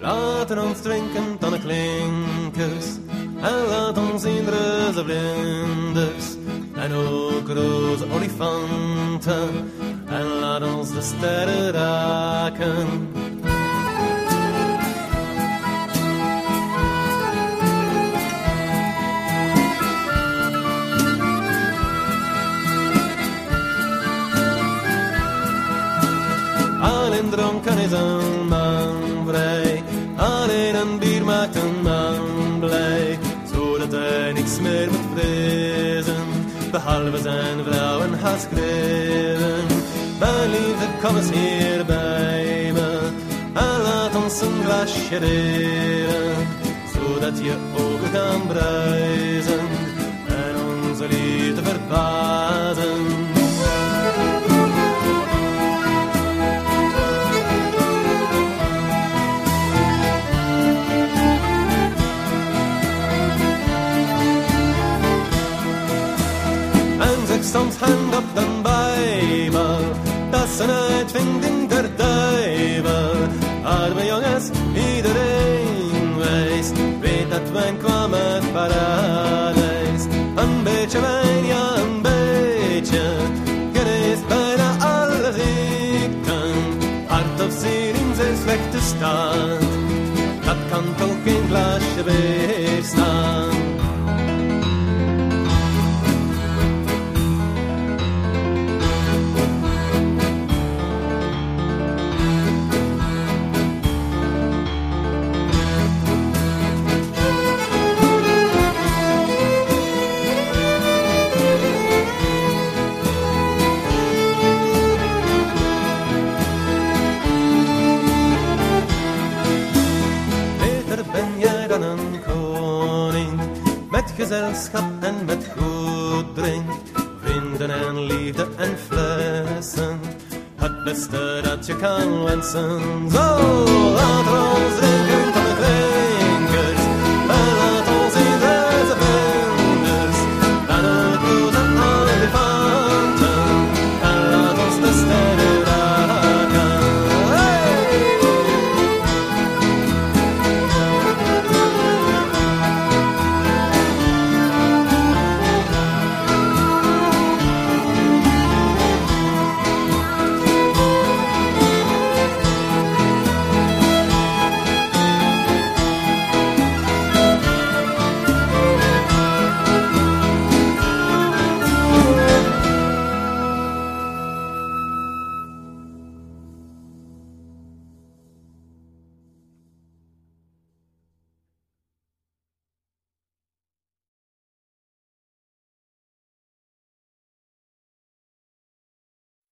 Laten ons drinken dan de klinkers. En laat ons zien reuze vlinders. En ook roze olifanten. En laat ons de sterren raken. Dronken is een man vrij. Alleen een bier maakt een man blij. Zodat hij niks meer moet vrezen. Behalve zijn vrouw en haar schreeuwen. Mijn liefde, kom eens hier bij me. En laat ons een glasje delen. Zodat je ogen gaan bruisen. Soms hand op de Bijbel, dat een uitvinding der duivel. Arme jongens, iedereen wijst, weet dat wijn kwam uit paradijs. Een beetje wijn, ja een beetje, geneest bijna alle ziekten. Hart of ziel in zijn slechte staat, gezelschap en met goed drink, vrienden en liefde en flessen, het beste dat je kan wensen. Zo